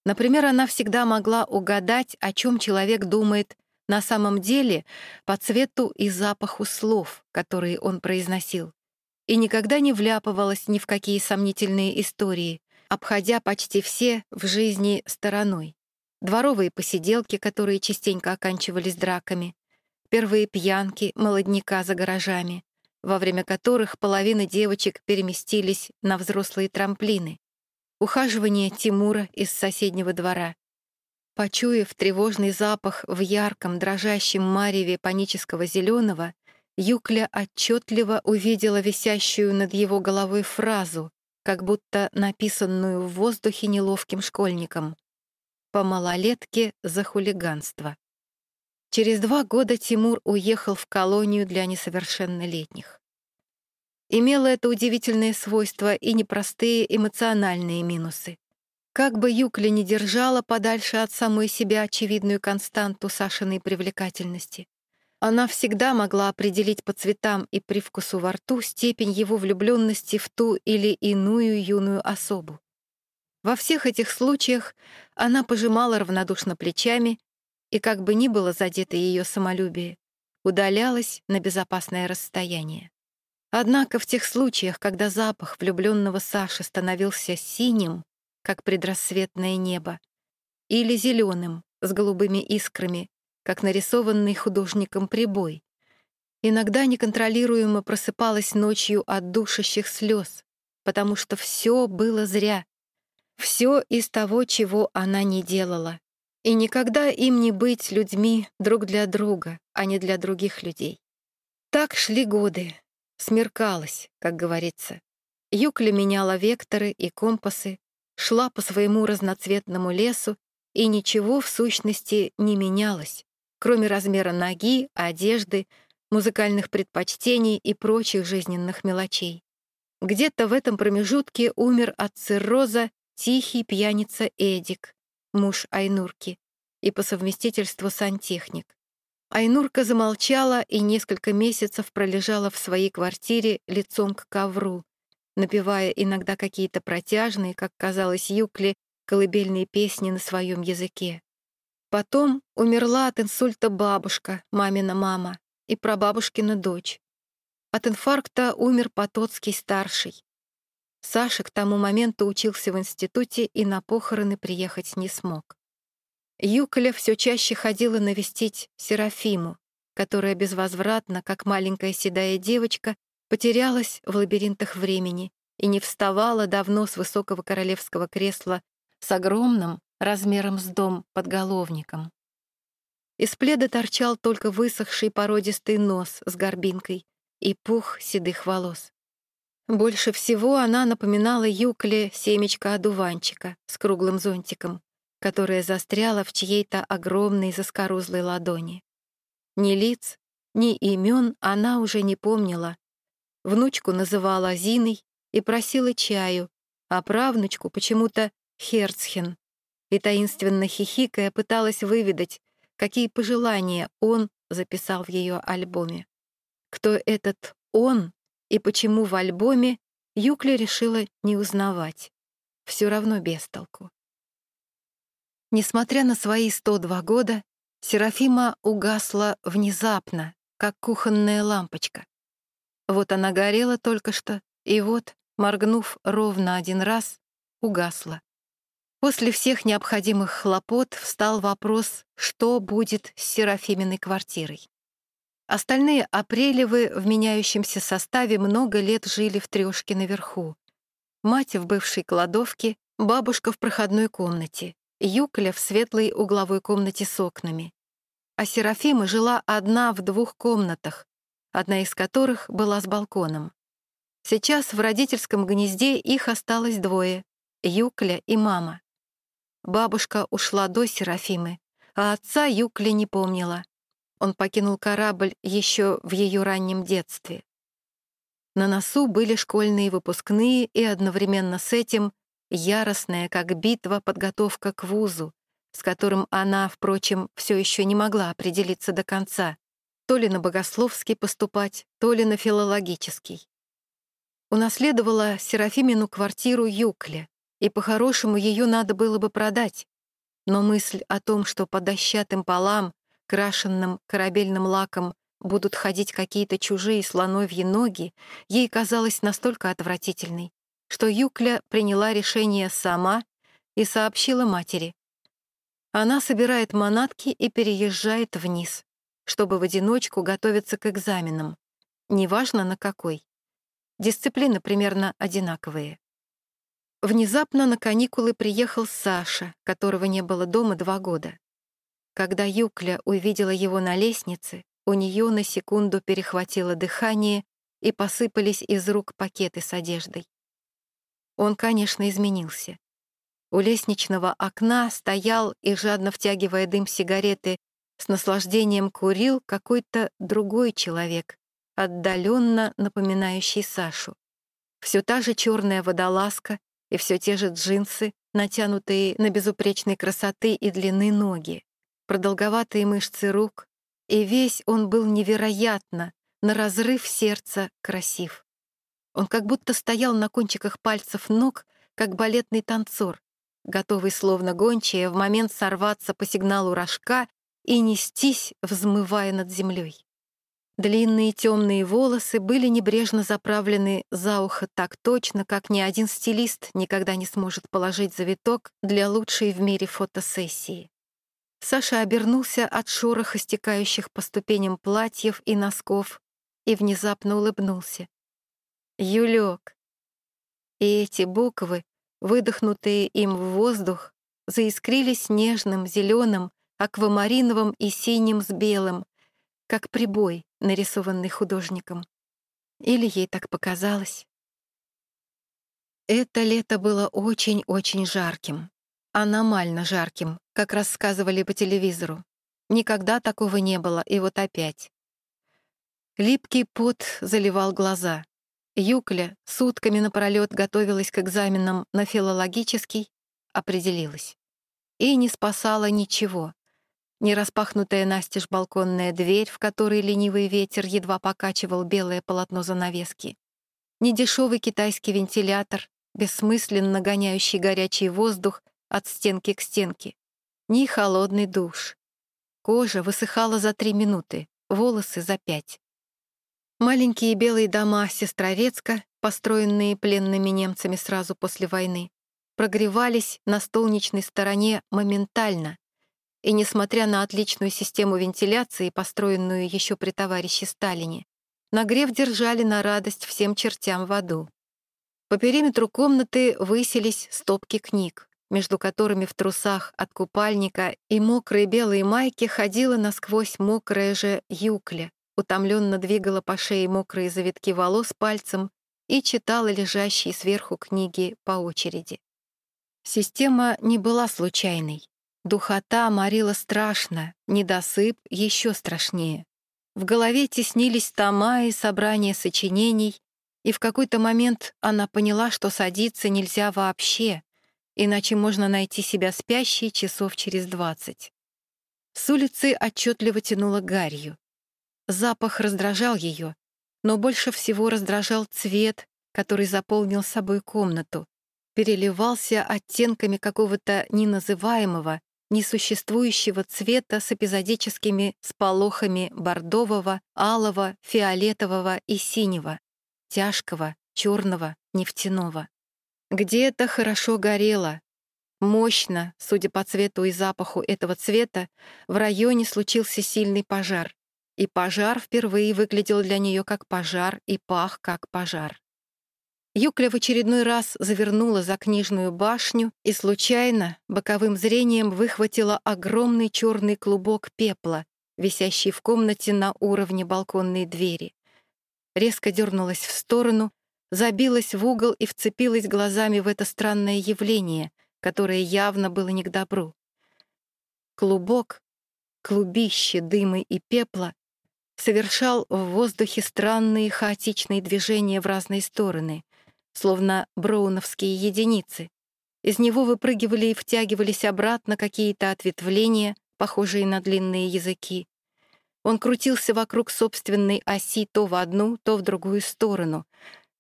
Например, она всегда могла угадать, о чем человек думает на самом деле по цвету и запаху слов, которые он произносил, и никогда не вляпывалась ни в какие сомнительные истории, обходя почти все в жизни стороной. Дворовые посиделки, которые частенько оканчивались драками, первые пьянки молодняка за гаражами, во время которых половина девочек переместились на взрослые трамплины, ухаживание Тимура из соседнего двора. Почуяв тревожный запах в ярком, дрожащем мареве панического зеленого, Юкля отчетливо увидела висящую над его головой фразу, как будто написанную в воздухе неловким школьником. «По малолетке за хулиганство». Через два года Тимур уехал в колонию для несовершеннолетних имело это удивительное свойство и непростые эмоциональные минусы. Как бы Юкля не держала подальше от самой себя очевидную константу Сашиной привлекательности, она всегда могла определить по цветам и привкусу во рту степень его влюбленности в ту или иную юную особу. Во всех этих случаях она пожимала равнодушно плечами и, как бы ни было задето ее самолюбие, удалялась на безопасное расстояние. Однако в тех случаях, когда запах влюбленного Саши становился синим, как предрассветное небо, или зеленым, с голубыми искрами, как нарисованный художником прибой, иногда неконтролируемо просыпалась ночью от душащих слез, потому что все было зря, все из того, чего она не делала. И никогда им не быть людьми друг для друга, а не для других людей. Так шли годы, Смеркалось, как говорится. Юкля меняла векторы и компасы, шла по своему разноцветному лесу, и ничего в сущности не менялось, кроме размера ноги, одежды, музыкальных предпочтений и прочих жизненных мелочей. Где-то в этом промежутке умер от цирроза тихий пьяница Эдик, муж Айнурки, и по совместительству сантехник. Айнурка замолчала и несколько месяцев пролежала в своей квартире лицом к ковру, напевая иногда какие-то протяжные, как казалось Юкле, колыбельные песни на своем языке. Потом умерла от инсульта бабушка, мамина мама, и прабабушкина дочь. От инфаркта умер Потоцкий-старший. Саша к тому моменту учился в институте и на похороны приехать не смог. Юкля все чаще ходила навестить Серафиму, которая безвозвратно, как маленькая седая девочка, потерялась в лабиринтах времени и не вставала давно с высокого королевского кресла с огромным, размером с дом, подголовником. Из пледа торчал только высохший породистый нос с горбинкой и пух седых волос. Больше всего она напоминала Юкле семечко одуванчика с круглым зонтиком, которое застряло в чьей-то огромной заскорузлой ладони. Ни лиц, ни имен она уже не помнила. Внучку называла Зиной и просила чаю, а правнучку почему-то Херцхен. И таинственно хихикая пыталась выведать, какие пожелания он записал в ее альбоме. Кто этот «он» и почему в альбоме, Юкля решила не узнавать. Все равно без толку. Несмотря на свои 102 года, Серафима угасла внезапно, как кухонная лампочка. Вот она горела только что, и вот, моргнув ровно один раз, угасла. После всех необходимых хлопот встал вопрос, что будет с Серафиминой квартирой. Остальные апрелевы в меняющемся составе много лет жили в трёшке наверху. Мать в бывшей кладовке, бабушка в проходной комнате, Юкля в светлой угловой комнате с окнами. А Серафима жила одна в двух комнатах, одна из которых была с балконом. Сейчас в родительском гнезде их осталось двое — Юкля и мама. Бабушка ушла до Серафимы, а отца Юкля не помнила. Он покинул корабль еще в ее раннем детстве. На носу были школьные выпускные и одновременно с этим яростная, как битва, подготовка к вузу, с которым она, впрочем, все еще не могла определиться до конца, то ли на богословский поступать, то ли на филологический. Унаследовала Серафимину квартиру Юкле, и по-хорошему ее надо было бы продать. Но мысль о том, что по дощатым полам, крашенным корабельным лаком, будут ходить какие-то чужие слоновьи ноги, ей казалась настолько отвратительной, что Юкля приняла решение сама и сообщила матери. Она собирает манатки и переезжает вниз, чтобы в одиночку готовиться к экзаменам. Неважно на какой. Дисциплины примерно одинаковые. Внезапно на каникулы приехал Саша, которого не было дома два года. Когда Юкля увидела его на лестнице, у нее на секунду перехватило дыхание и посыпались из рук пакеты с одеждой. Он, конечно, изменился. У лестничного окна стоял и, жадно втягивая дым сигареты, с наслаждением курил какой-то другой человек, отдаленно напоминающий Сашу. Все та же черная водолазка, и все те же джинсы, натянутые на безупречной красоты и длины ноги, продолговатые мышцы рук, и весь он был невероятно, на разрыв сердца красив. Он как будто стоял на кончиках пальцев ног, как балетный танцор, готовый словно гончая в момент сорваться по сигналу рожка и нестись, взмывая над землей. Длинные темные волосы были небрежно заправлены за ухо так точно, как ни один стилист никогда не сможет положить завиток для лучшей в мире фотосессии. Саша обернулся от шороха стекающих по ступеням платьев и носков и внезапно улыбнулся. «Юлёк!» И эти буквы, выдохнутые им в воздух, заискрились нежным, зеленым, аквамариновым и синим с белым, как прибой, нарисованный художником. Или ей так показалось. Это лето было очень-очень жарким. Аномально жарким, как рассказывали по телевизору. Никогда такого не было, и вот опять. Липкий пот заливал глаза. Юкля сутками напролёт готовилась к экзаменам на филологический, определилась. И не спасала ничего ни распахнутая настежь балконная дверь, в которой ленивый ветер едва покачивал белое полотно занавески, ни дешевый китайский вентилятор, бессмысленно гоняющий горячий воздух от стенки к стенке, ни холодный душ. Кожа высыхала за три минуты, волосы за пять. Маленькие белые дома Сестрорецка, построенные пленными немцами сразу после войны, прогревались на солнечной стороне моментально, и несмотря на отличную систему вентиляции, построенную еще при товарище Сталине, нагрев держали на радость всем чертям в аду. По периметру комнаты высились стопки книг, между которыми в трусах от купальника и мокрой белой майки ходила насквозь мокрая же юкля, утомленно двигала по шее мокрые завитки волос пальцем и читала лежащие сверху книги по очереди. Система не была случайной. Духота морила страшно, недосып еще страшнее. В голове теснились тома и собрания сочинений, и в какой-то момент она поняла, что садиться нельзя вообще, иначе можно найти себя спящей часов через двадцать. С улицы отчетливо тянуло гарью. Запах раздражал ее, но больше всего раздражал цвет, который заполнил собой комнату, переливался оттенками какого-то неназываемого, несуществующего цвета с эпизодическими сполохами бордового, алого, фиолетового и синего, тяжкого, черного, нефтяного. Где-то хорошо горело. Мощно, судя по цвету и запаху этого цвета, в районе случился сильный пожар. И пожар впервые выглядел для нее как пожар и пах как пожар. Юкля в очередной раз завернула за книжную башню и случайно боковым зрением выхватила огромный черный клубок пепла, висящий в комнате на уровне балконной двери. Резко дернулась в сторону, забилась в угол и вцепилась глазами в это странное явление, которое явно было не к добру. Клубок, клубище дыма и пепла совершал в воздухе странные хаотичные движения в разные стороны, словно броуновские единицы. Из него выпрыгивали и втягивались обратно какие-то ответвления, похожие на длинные языки. Он крутился вокруг собственной оси то в одну, то в другую сторону,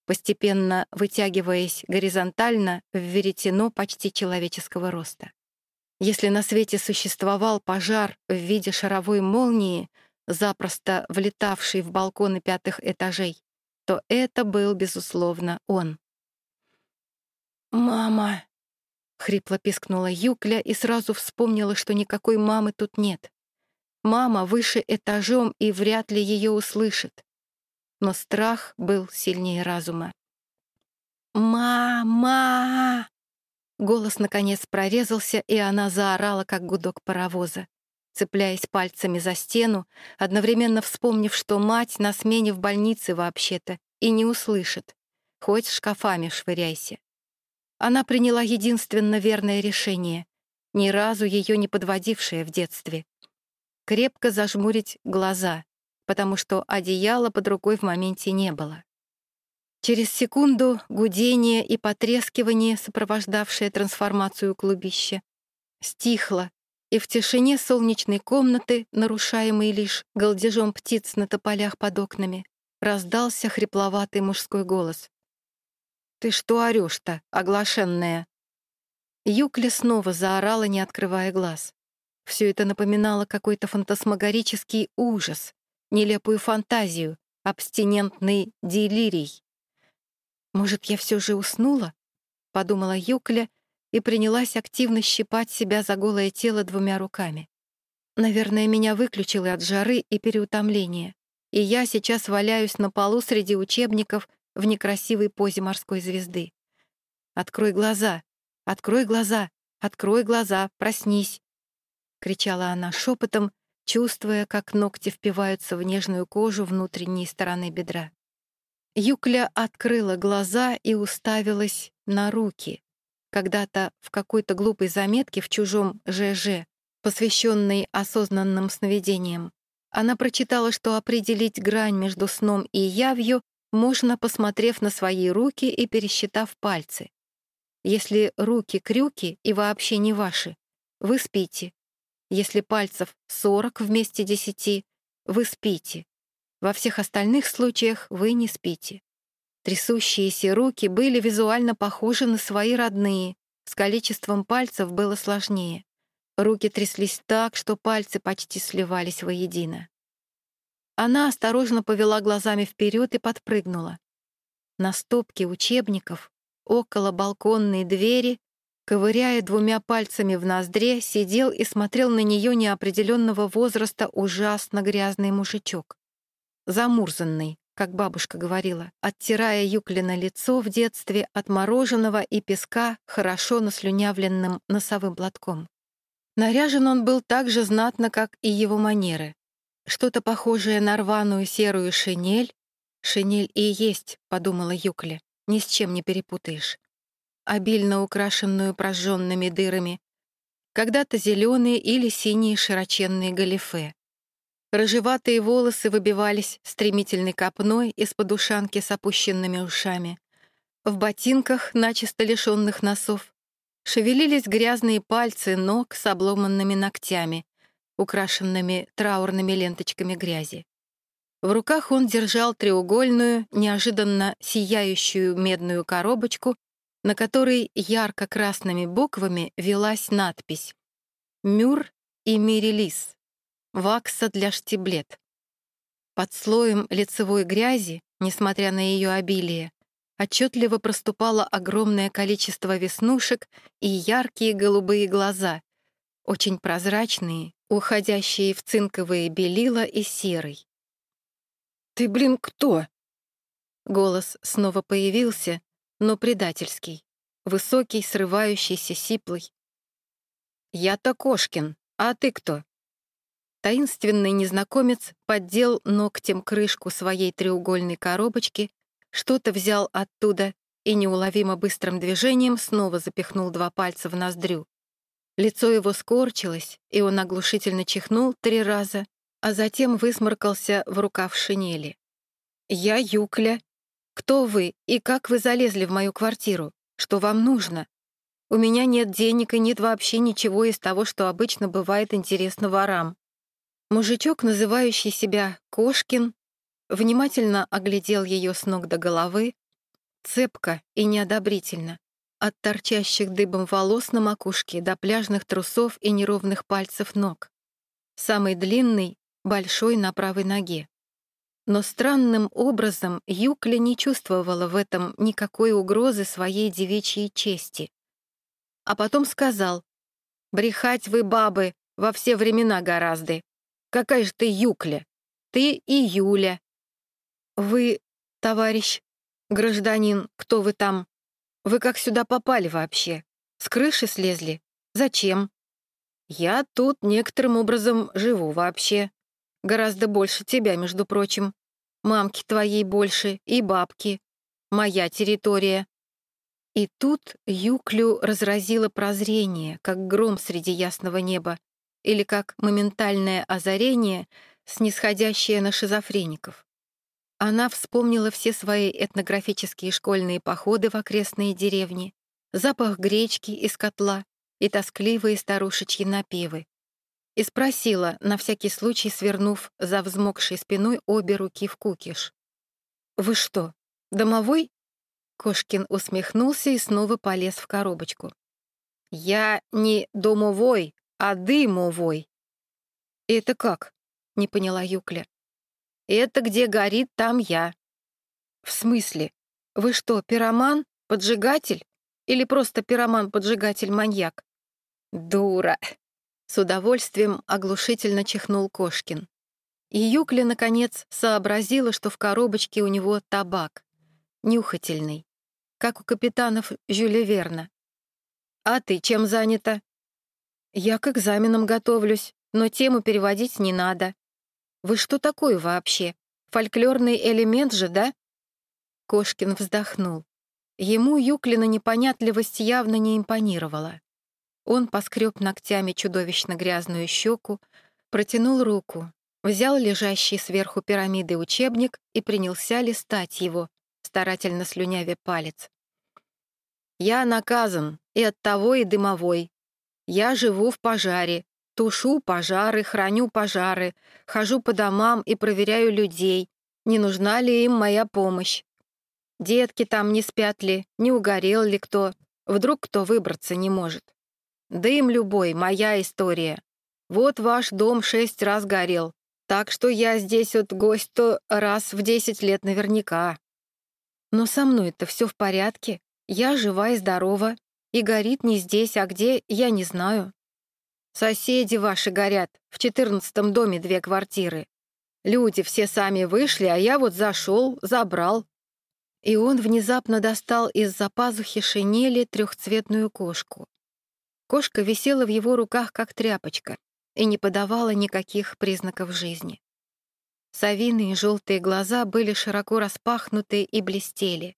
постепенно вытягиваясь горизонтально в веретено почти человеческого роста. Если на свете существовал пожар в виде шаровой молнии, запросто влетавший в балконы пятых этажей, то это был, безусловно, он. «Мама!» — хрипло пискнула Юкля и сразу вспомнила, что никакой мамы тут нет. Мама выше этажом и вряд ли ее услышит. Но страх был сильнее разума. «Мама!» Голос, наконец, прорезался, и она заорала, как гудок паровоза, цепляясь пальцами за стену, одновременно вспомнив, что мать на смене в больнице вообще-то и не услышит. Хоть шкафами швыряйся. Она приняла единственно верное решение, ни разу ее не подводившее в детстве. Крепко зажмурить глаза, потому что одеяла под рукой в моменте не было. Через секунду гудение и потрескивание, сопровождавшее трансформацию клубища, стихло, и в тишине солнечной комнаты, нарушаемой лишь голдежом птиц на тополях под окнами, раздался хрипловатый мужской голос. «Ты что орёшь-то, оглашенная?» Юкля снова заорала, не открывая глаз. Все это напоминало какой-то фантасмагорический ужас, нелепую фантазию, абстинентный делирий. «Может, я все же уснула?» — подумала Юкля и принялась активно щипать себя за голое тело двумя руками. Наверное, меня выключило от жары и переутомления, и я сейчас валяюсь на полу среди учебников в некрасивой позе морской звезды. «Открой глаза! Открой глаза! Открой глаза! Проснись!» — кричала она шепотом, чувствуя, как ногти впиваются в нежную кожу внутренней стороны бедра. Юкля открыла глаза и уставилась на руки. Когда-то в какой-то глупой заметке в чужом ЖЖ, посвященной осознанным сновидениям, она прочитала, что определить грань между сном и явью можно, посмотрев на свои руки и пересчитав пальцы. Если руки крюки и вообще не ваши, вы спите. Если пальцев 40 вместе 10, вы спите. Во всех остальных случаях вы не спите. Трясущиеся руки были визуально похожи на свои родные, с количеством пальцев было сложнее. Руки тряслись так, что пальцы почти сливались воедино. Она осторожно повела глазами вперед и подпрыгнула. На стопке учебников, около балконной двери, ковыряя двумя пальцами в ноздре, сидел и смотрел на нее неопределенного возраста ужасно грязный мужичок. Замурзанный, как бабушка говорила, оттирая Юклина лицо в детстве от мороженого и песка хорошо наслюнявленным носовым платком. Наряжен он был так же знатно, как и его манеры что-то похожее на рваную серую шинель, «Шинель и есть», — подумала Юкля, — «ни с чем не перепутаешь». Обильно украшенную прожженными дырами, когда-то зеленые или синие широченные галифе. Рыжеватые волосы выбивались стремительной копной из-под ушанки с опущенными ушами. В ботинках, начисто лишенных носов, шевелились грязные пальцы ног с обломанными ногтями, украшенными траурными ленточками грязи. В руках он держал треугольную, неожиданно сияющую медную коробочку на которой ярко-красными буквами велась надпись «Мюр и Мирелис. Вакса для штиблет». Под слоем лицевой грязи, несмотря на ее обилие, отчетливо проступало огромное количество веснушек и яркие голубые глаза, очень прозрачные, уходящие в цинковые белила и серый. «Ты, блин, кто?» Голос снова появился, но предательский, высокий, срывающийся, сиплый. «Я-то Кошкин, а ты кто?» Таинственный незнакомец поддел ногтем крышку своей треугольной коробочки, что-то взял оттуда и неуловимо быстрым движением снова запихнул два пальца в ноздрю. Лицо его скорчилось, и он оглушительно чихнул три раза, а затем высморкался в рукав шинели. «Я Юкля, кто вы и как вы залезли в мою квартиру? Что вам нужно? У меня нет денег и нет вообще ничего из того, что обычно бывает интересно ворам». Мужичок, называющий себя Кошкин, внимательно оглядел ее с ног до головы, цепко и неодобрительно, от торчащих дыбом волос на макушке до пляжных трусов и неровных пальцев ног. Самый длинный — большой на правой ноге. Но странным образом Юкля не чувствовала в этом никакой угрозы своей девичьей чести. А потом сказал, «Брехать вы, бабы, во все времена гораздо. Какая же ты Юкля? Ты и Юля». «Вы, товарищ, гражданин, кто вы там? Вы как сюда попали вообще? С крыши слезли? Зачем?» «Я тут некоторым образом живу вообще», Гораздо больше тебя, между прочим. Мамки твоей больше и бабки. Моя территория. И тут Юклю разразило прозрение, как гром среди ясного неба, или как моментальное озарение, снисходящее на шизофреников. Она вспомнила все свои этнографические школьные походы в окрестные деревни, запах гречки из котла и тоскливые старушечьи напевы, и спросила, на всякий случай свернув за взмокшей спиной обе руки в кукиш. «Вы что, домовой?» Кошкин усмехнулся и снова полез в коробочку. «Я не домовой, а дымовой». «Это как?» — не поняла Юкля. «Это где горит, там я». «В смысле? Вы что, пироман, поджигатель? Или просто пироман-поджигатель-маньяк?» «Дура!» С удовольствием оглушительно чихнул Кошкин. И Юкля, наконец, сообразила, что в коробочке у него табак. Нюхательный. Как у капитанов Жюля Верна. «А ты чем занята?» «Я к экзаменам готовлюсь, но тему переводить не надо. Вы что такое вообще? Фольклорный элемент же, да?» Кошкин вздохнул. Ему Юклина непонятливость явно не импонировала. Он поскреб ногтями чудовищно грязную щеку, протянул руку, взял лежащий сверху пирамиды учебник и принялся листать его, старательно слюнявя палец. «Я наказан, и от того и дымовой. Я живу в пожаре, тушу пожары, храню пожары, хожу по домам и проверяю людей, не нужна ли им моя помощь. Детки там не спят ли, не угорел ли кто, вдруг кто выбраться не может. Дым любой, моя история. Вот ваш дом шесть раз горел, так что я здесь вот гость-то раз в десять лет наверняка. Но со мной-то все в порядке, я жива и здорова, и горит не здесь, а где, я не знаю. Соседи ваши горят, в четырнадцатом доме две квартиры. Люди все сами вышли, а я вот зашел, забрал. И он внезапно достал из-за пазухи шинели трехцветную кошку. Кошка висела в его руках, как тряпочка, и не подавала никаких признаков жизни. Совиные желтые глаза были широко распахнуты и блестели,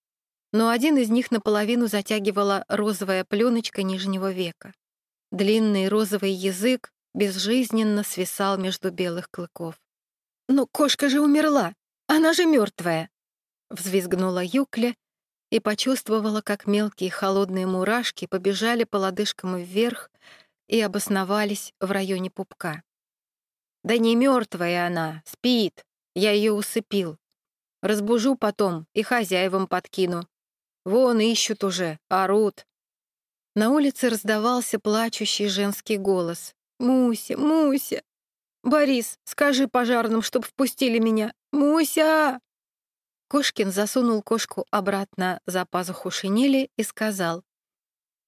но один из них наполовину затягивала розовая пленочка нижнего века. Длинный розовый язык безжизненно свисал между белых клыков. «Ну, кошка же умерла! Она же мертвая!» Взвизгнула Юкля и почувствовала, как мелкие холодные мурашки побежали по лодыжкам вверх и обосновались в районе пупка. «Да не мертвая она, спит. Я ее усыпил. Разбужу потом и хозяевам подкину. Вон ищут уже, орут». На улице раздавался плачущий женский голос. «Муся, Муся! Борис, скажи пожарным, чтоб впустили меня! Муся!» Кошкин засунул кошку обратно за пазуху шинели и сказал.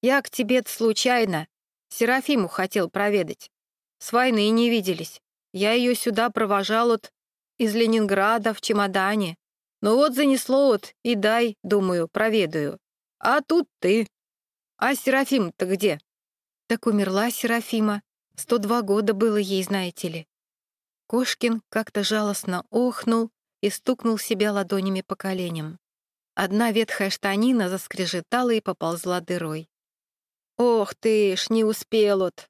«Я к тебе случайно. Серафиму хотел проведать. С войны не виделись. Я ее сюда провожал от из Ленинграда в чемодане. Ну вот занесло вот и дай, думаю, проведаю. А тут ты. А Серафим-то где? Так умерла Серафима. Сто два года было ей, знаете ли. Кошкин как-то жалостно охнул и стукнул себя ладонями по коленям. Одна ветхая штанина заскрежетала и поползла дырой. «Ох ты ж, не успел от!»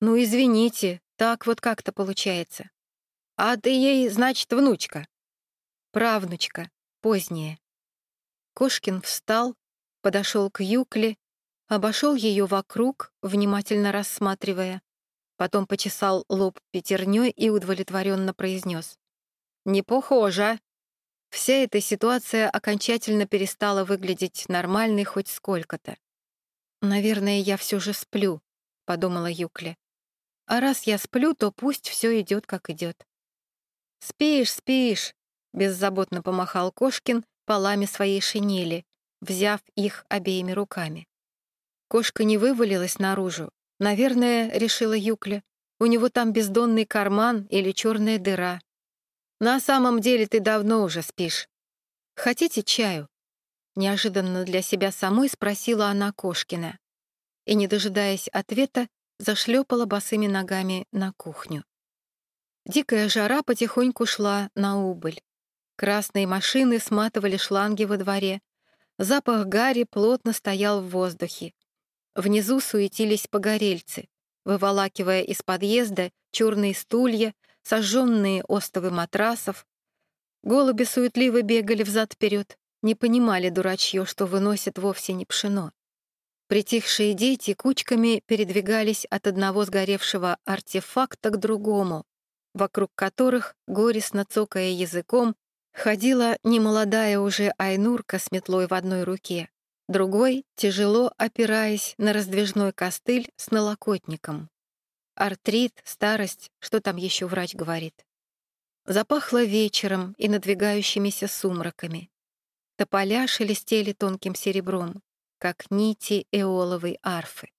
«Ну, извините, так вот как-то получается. А ты ей, значит, внучка?» «Правнучка, поздняя». Кошкин встал, подошел к Юкле, обошел ее вокруг, внимательно рассматривая, потом почесал лоб пятерней и удовлетворенно произнес. «Не похоже». Вся эта ситуация окончательно перестала выглядеть нормальной хоть сколько-то. «Наверное, я все же сплю», — подумала Юкля. А раз я сплю, то пусть все идет, как идет. «Спишь, спишь!» — беззаботно помахал Кошкин полами своей шинели, взяв их обеими руками. Кошка не вывалилась наружу. Наверное, решила Юкля, у него там бездонный карман или черная дыра. На самом деле ты давно уже спишь. Хотите чаю? Неожиданно для себя самой спросила она Кошкина. И, не дожидаясь ответа, зашлепала босыми ногами на кухню. Дикая жара потихоньку шла на убыль. Красные машины сматывали шланги во дворе. Запах гари плотно стоял в воздухе. Внизу суетились погорельцы, выволакивая из подъезда черные стулья, сожженные остовы матрасов. Голуби суетливо бегали взад-вперед, не понимали дурачье, что выносят вовсе не пшено. Притихшие дети кучками передвигались от одного сгоревшего артефакта к другому, вокруг которых, горестно цокая языком, ходила немолодая уже Айнурка с метлой в одной руке, другой, тяжело опираясь на раздвижной костыль с налокотником. Артрит, старость, что там еще врач говорит. Запахло вечером и надвигающимися сумраками. Тополя шелестели тонким серебром как нити эоловой арфы.